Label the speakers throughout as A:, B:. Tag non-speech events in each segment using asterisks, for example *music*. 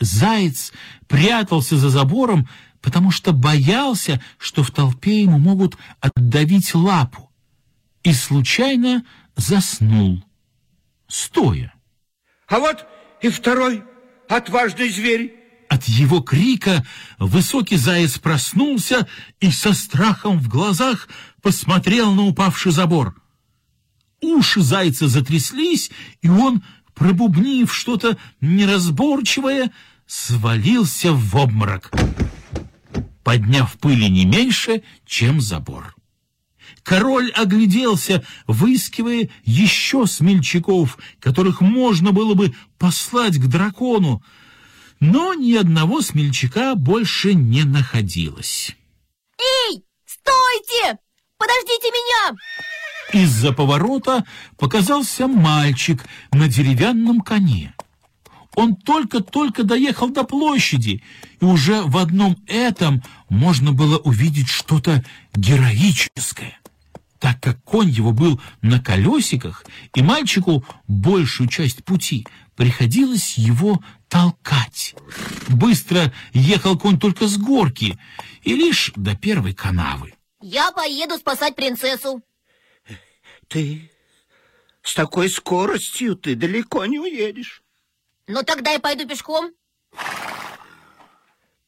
A: Заяц прятался за забором, потому что боялся, что в толпе ему могут отдавить лапу, и случайно заснул, стоя.
B: А вот и второй отважный зверь.
A: От его крика высокий заяц проснулся и со страхом в глазах посмотрел на упавший забор. Уши зайца затряслись, и он, пробубнив что-то неразборчивое, свалился в обморок, подняв пыли не меньше, чем забор. Король огляделся, выискивая еще смельчаков, которых можно было бы послать к дракону, но ни одного смельчака больше не находилось.
C: Эй, стойте! Подождите меня!
A: Из-за поворота показался мальчик на деревянном коне. Он только-только доехал до площади, и уже в одном этом можно было увидеть что-то героическое, так как конь его был на колесиках, и мальчику большую часть пути приходилось его толкать. Быстро ехал конь только с горки и лишь до первой канавы.
C: Я поеду спасать принцессу.
B: Ты с такой скоростью ты далеко не уедешь.
C: Ну тогда я пойду пешком.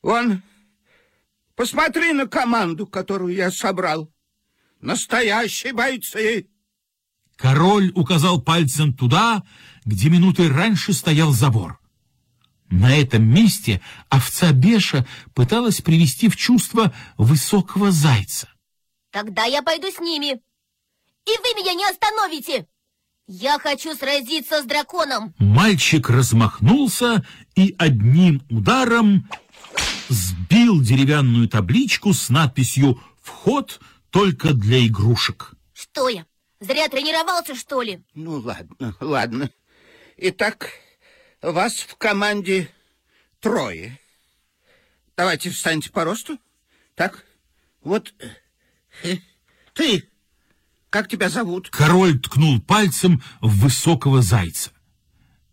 B: Вон, посмотри на команду, которую я собрал. Настоящие бойцы.
A: Король указал пальцем туда, где минуты раньше стоял забор. На этом месте овца Беша пыталась привести в чувство высокого зайца.
C: Тогда я пойду с ними. И вы меня не остановите. Я хочу сразиться с драконом.
A: Мальчик размахнулся и одним ударом сбил деревянную табличку с надписью «Вход только для игрушек».
C: Что я, зря тренировался, что ли?
B: Ну, ладно, ладно. Итак, вас в команде трое. Давайте встаньте по росту. Так, вот э, ты, как тебя зовут?
A: Король ткнул пальцем в высокого зайца.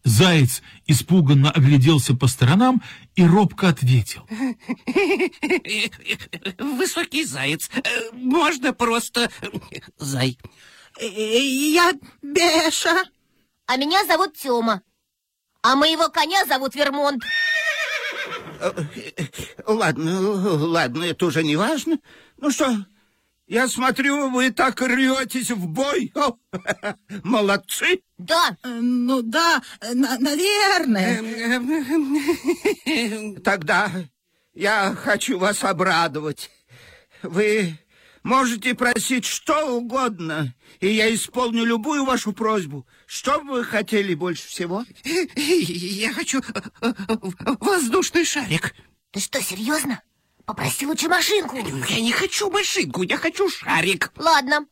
A: Заяц испуганно огляделся по сторонам и робко ответил. *laughs*
D: Высокий заяц. Можно просто зай. Я Беша.
C: А меня зовут Тёма. А моего коня зовут Вермонт.
B: Ладно, ладно, это уже не важно. Ну что, я смотрю, вы так рветесь в бой. О, *laughs* молодцы.
C: Да.
D: Ну да, на наверное. *laughs*
B: Тогда я хочу вас обрадовать. Вы можете просить что угодно, и я исполню любую вашу просьбу. Что бы вы хотели больше всего? *laughs*
D: Я хочу воздушный шарик.
C: Ты что, серьезно? Попроси лучше машинку.
D: Я не хочу машинку, я хочу шарик.
C: Ладно.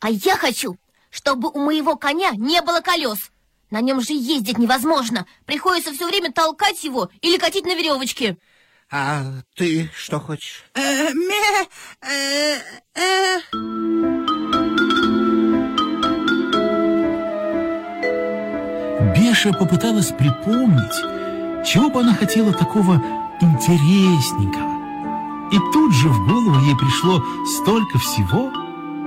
C: А я хочу, чтобы у моего коня не было колес. На нем же ездить невозможно. Приходится все время толкать его или катить на веревочке.
B: А ты что хочешь?
D: Э, э, э.
A: Беша попыталась припомнить, чего бы она хотела такого интересненького. И тут же в голову ей пришло столько всего,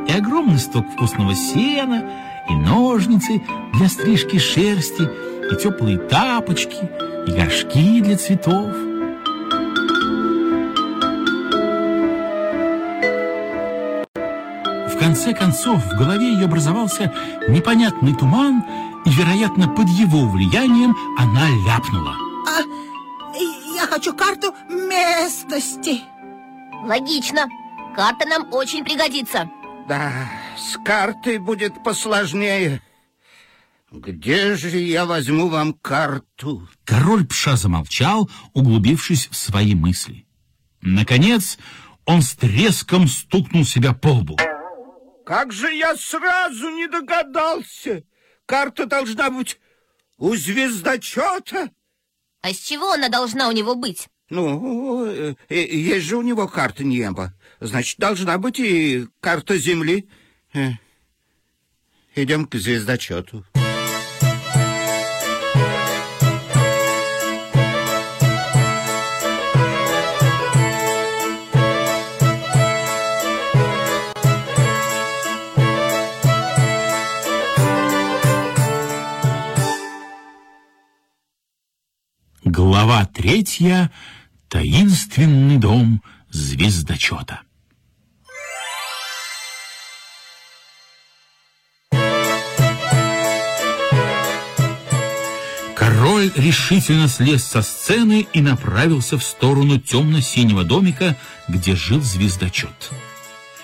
A: и огромный сток вкусного сена, и ножницы для стрижки шерсти, и теплые тапочки, и горшки для цветов. В конце концов, в голове ее образовался непонятный туман, и, вероятно, под его влиянием она ляпнула.
D: А, хочу карту местности.
C: Логично. Карта нам очень пригодится.
B: Да, с картой будет посложнее. Где же я возьму вам карту?
A: Король Пша замолчал, углубившись в свои мысли. Наконец, он с треском стукнул себя по лбу.
B: Как же я сразу не догадался! Карта должна быть у звездочета.
C: А с чего она должна у него быть?
B: Ну, э, э, есть же у него карта неба. Значит, должна быть и карта Земли. Э, Идем к звездочету.
A: Глава третья. Таинственный дом звездочета. Король решительно слез со сцены и направился в сторону темно-синего домика, где жил звездочет.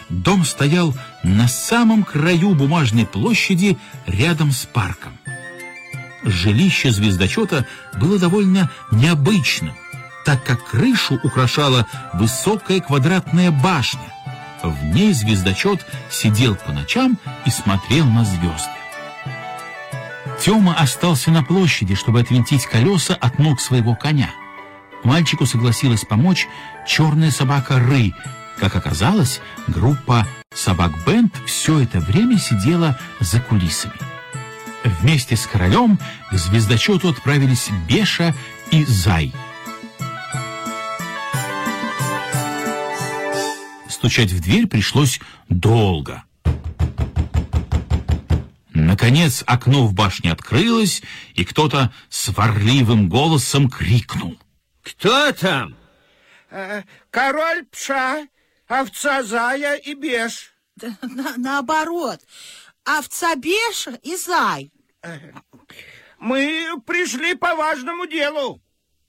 A: Дом стоял на самом краю бумажной площади рядом с парком. Жилище звездочета было довольно необычным, так как крышу украшала высокая квадратная башня. В ней звездочет сидел по ночам и смотрел на звезды. Тёма остался на площади, чтобы отвинтить колеса от ног своего коня. Мальчику согласилась помочь черная собака Ры. Как оказалось, группа собак-бенд все это время сидела за кулисами. Вместе с королем к звездочету отправились Беша и Зай. Стучать в дверь пришлось долго. Наконец окно в башне открылось, и кто-то сварливым голосом крикнул.
E: Кто там?
B: Э, король Пша, овца Зая и Беш.
D: Да, на- наоборот. Овца Беша и Зай.
B: Мы пришли по важному делу.